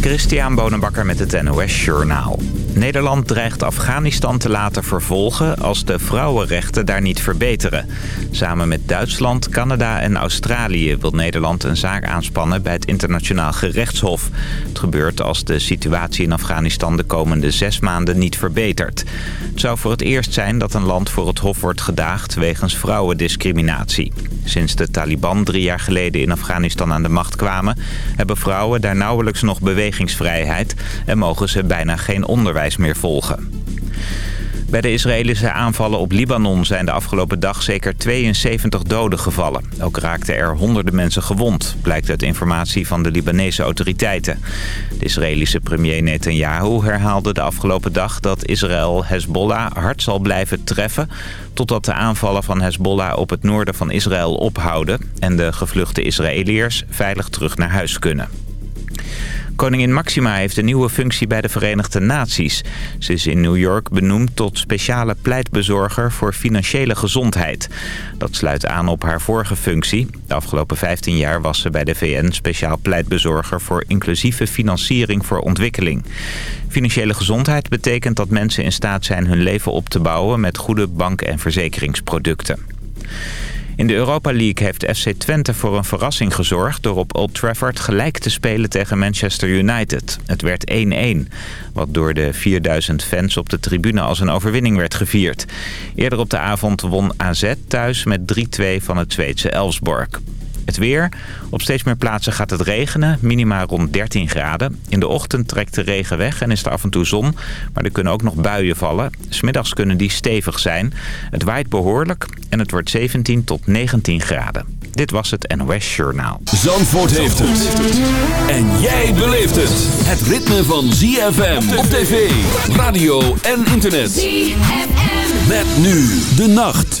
Christian Bonenbakker met het NOS Journaal. Nederland dreigt Afghanistan te laten vervolgen als de vrouwenrechten daar niet verbeteren. Samen met Duitsland, Canada en Australië wil Nederland een zaak aanspannen bij het internationaal gerechtshof. Het gebeurt als de situatie in Afghanistan de komende zes maanden niet verbetert. Het zou voor het eerst zijn dat een land voor het hof wordt gedaagd wegens vrouwendiscriminatie. Sinds de Taliban drie jaar geleden in Afghanistan aan de macht kwamen... hebben vrouwen daar nauwelijks nog en mogen ze bijna geen onderwijs meer volgen. Bij de Israëlische aanvallen op Libanon zijn de afgelopen dag zeker 72 doden gevallen. Ook raakten er honderden mensen gewond, blijkt uit informatie van de Libanese autoriteiten. De Israëlische premier Netanyahu herhaalde de afgelopen dag dat Israël Hezbollah hard zal blijven treffen... totdat de aanvallen van Hezbollah op het noorden van Israël ophouden... en de gevluchte Israëliërs veilig terug naar huis kunnen. Koningin Maxima heeft een nieuwe functie bij de Verenigde Naties. Ze is in New York benoemd tot speciale pleitbezorger voor financiële gezondheid. Dat sluit aan op haar vorige functie. De afgelopen 15 jaar was ze bij de VN speciaal pleitbezorger voor inclusieve financiering voor ontwikkeling. Financiële gezondheid betekent dat mensen in staat zijn hun leven op te bouwen met goede bank- en verzekeringsproducten. In de Europa League heeft FC Twente voor een verrassing gezorgd... door op Old Trafford gelijk te spelen tegen Manchester United. Het werd 1-1, wat door de 4000 fans op de tribune als een overwinning werd gevierd. Eerder op de avond won AZ thuis met 3-2 van het Zweedse Elfsborg. Het weer. Op steeds meer plaatsen gaat het regenen. Minima rond 13 graden. In de ochtend trekt de regen weg en is er af en toe zon. Maar er kunnen ook nog buien vallen. Smiddags kunnen die stevig zijn. Het waait behoorlijk en het wordt 17 tot 19 graden. Dit was het NOS Journaal. Zandvoort heeft het. En jij beleeft het. Het ritme van ZFM op tv, radio en internet. ZFM. Met nu de nacht.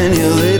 and your latest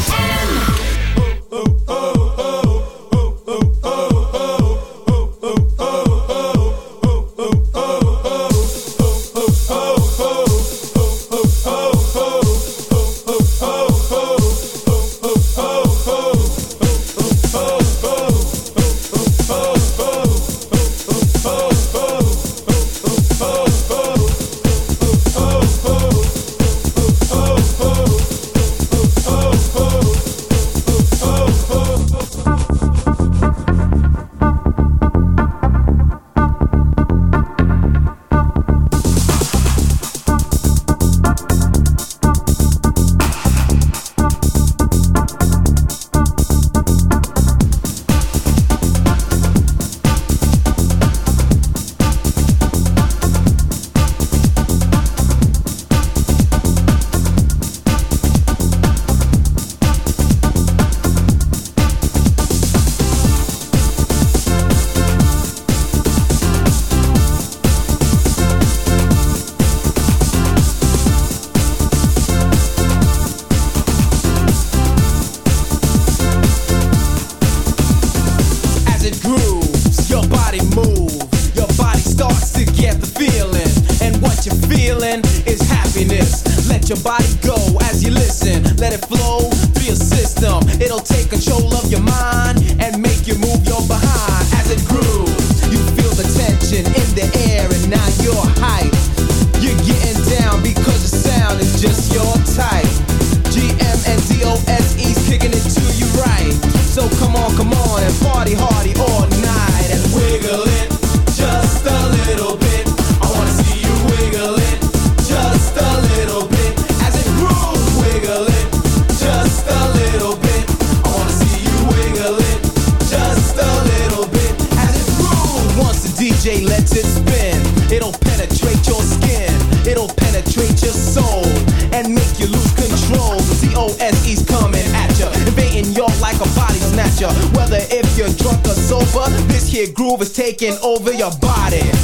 Your over your grab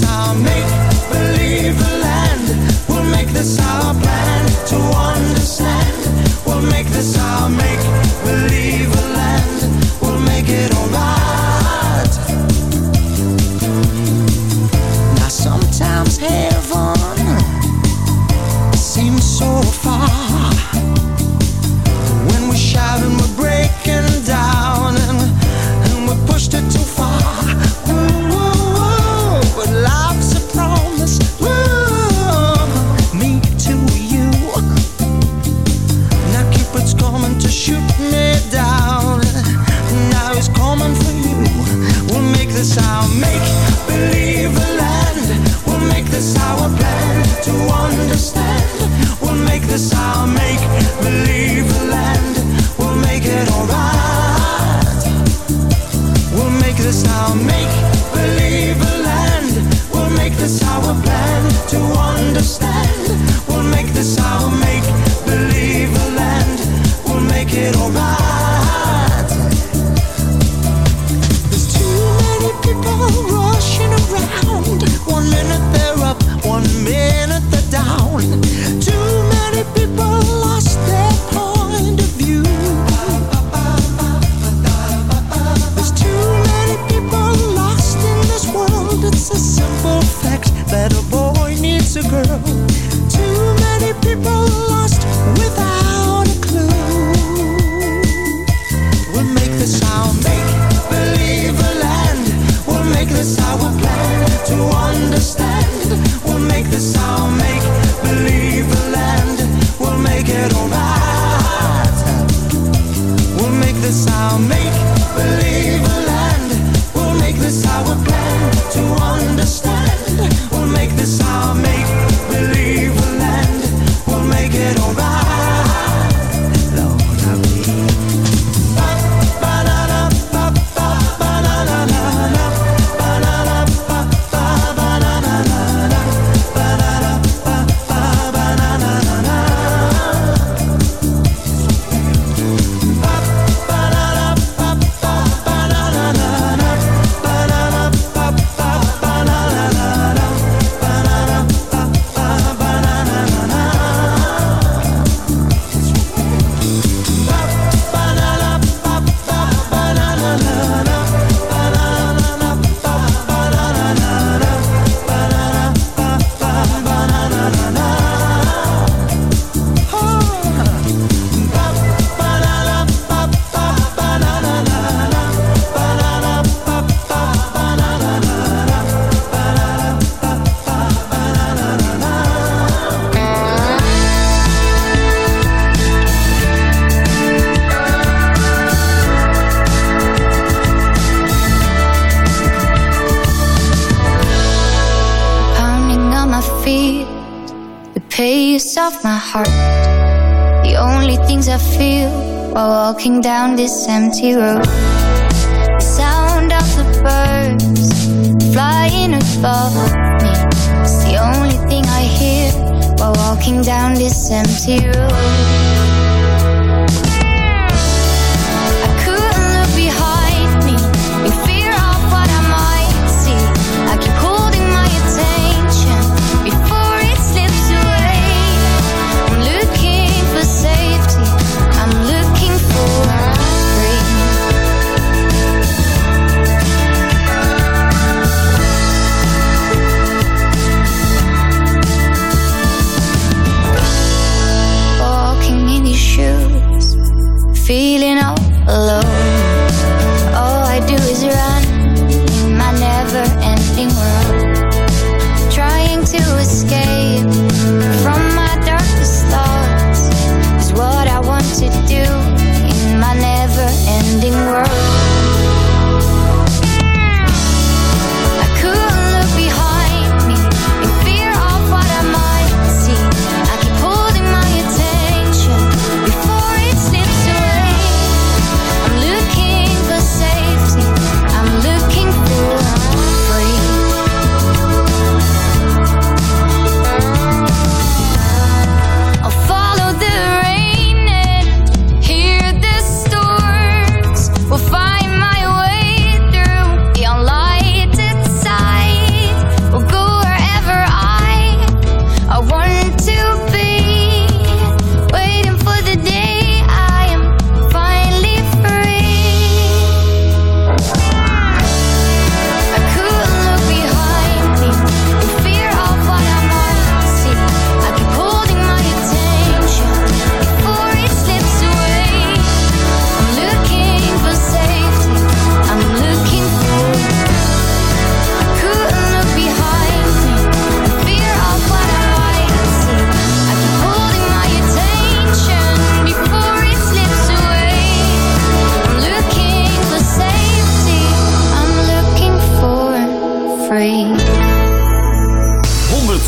I'll make walking empty road.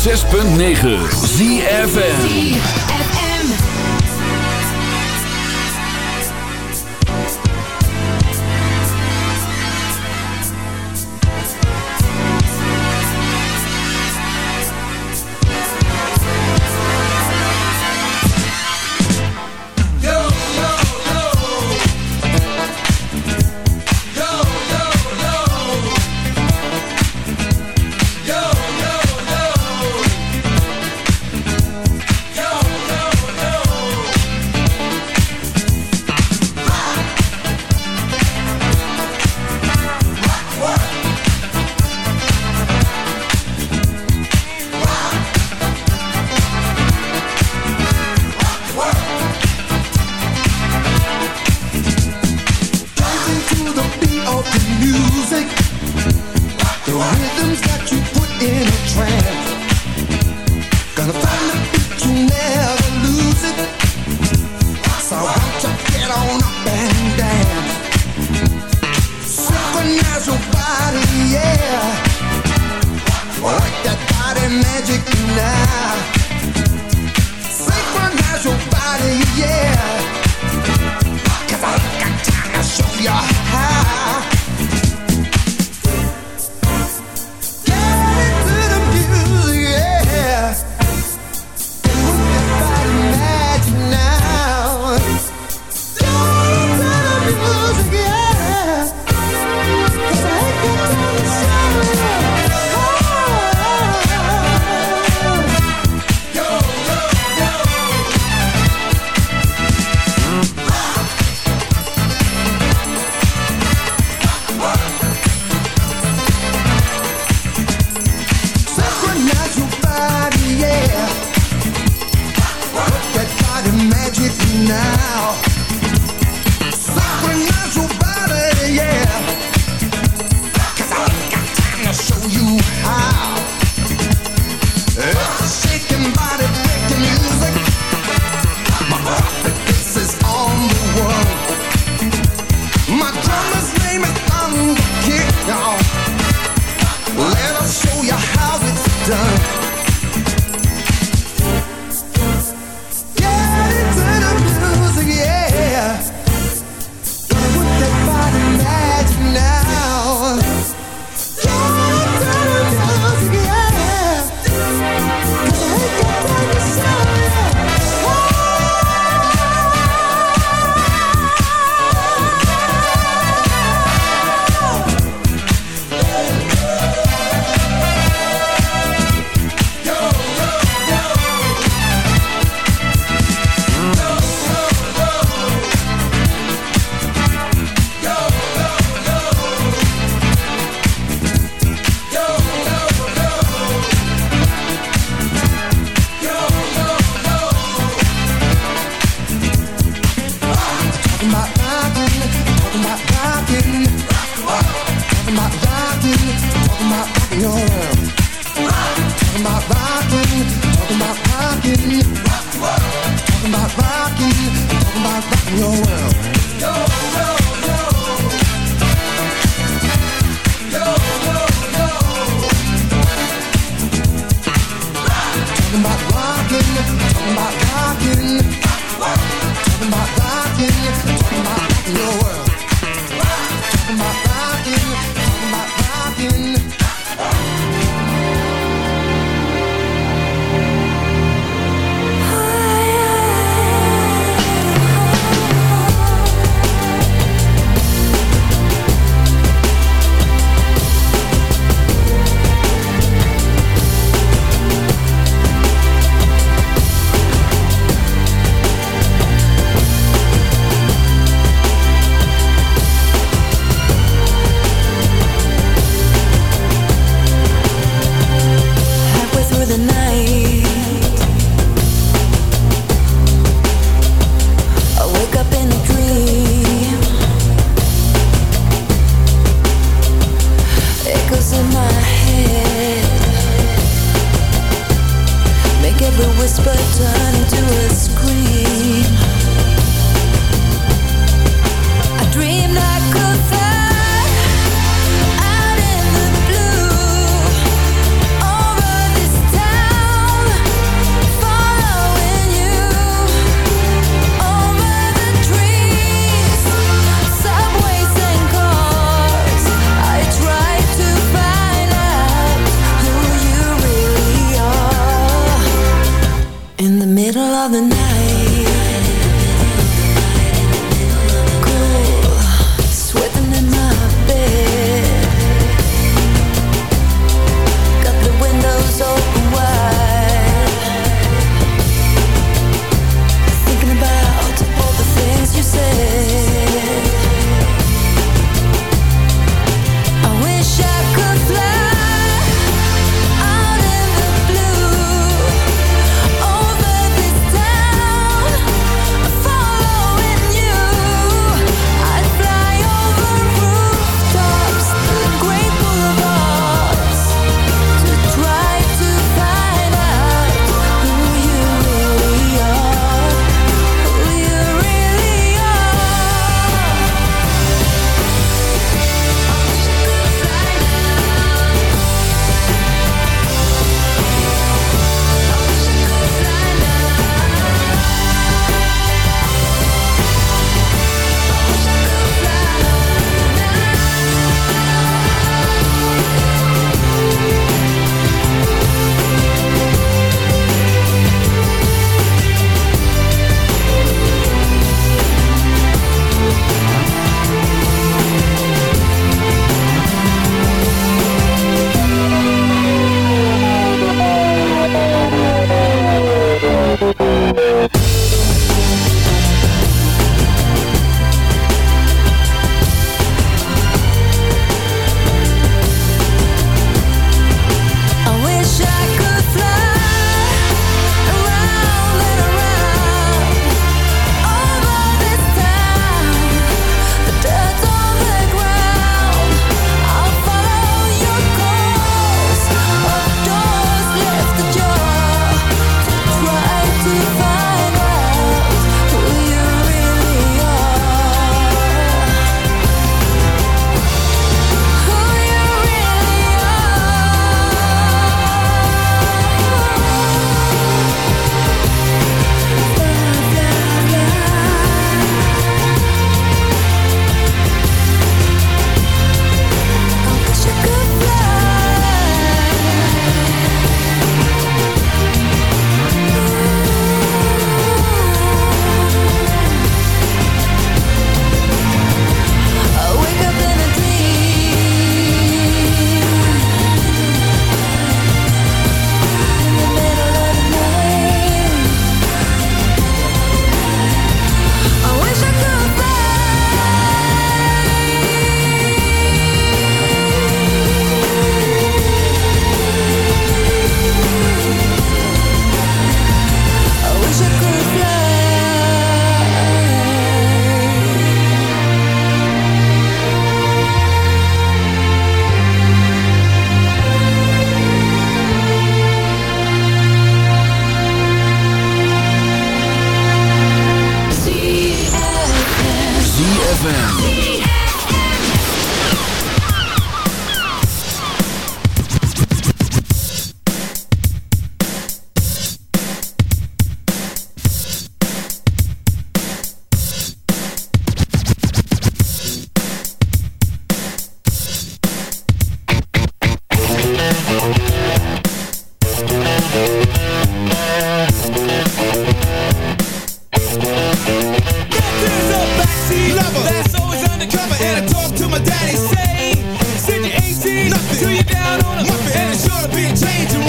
106.9 ZFN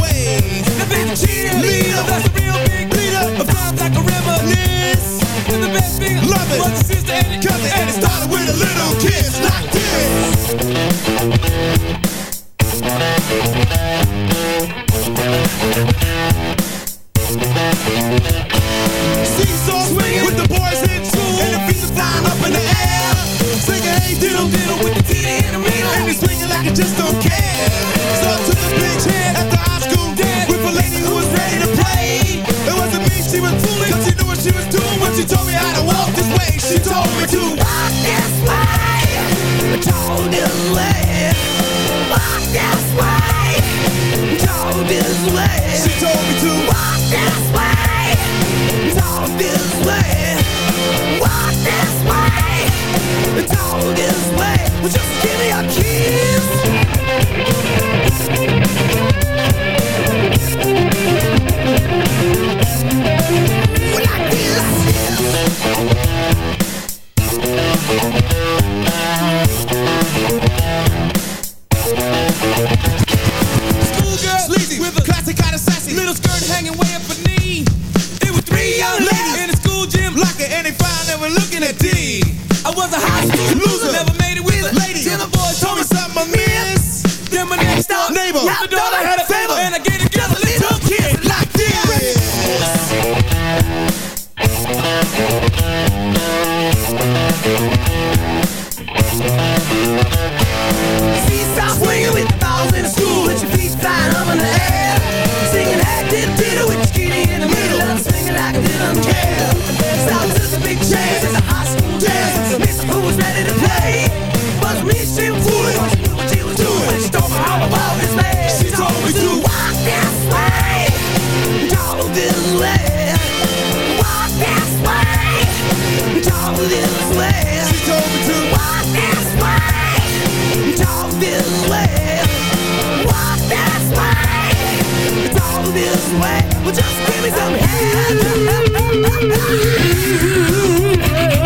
The big cheerleader, that's a real big leader the best thing, love it, sister and it, and it started with a little kiss. She told me to walk this way, talk this way, walk this way, talk this way. She told me to walk this way, talk this way, walk this way, talk this way. Well, just give me some Tot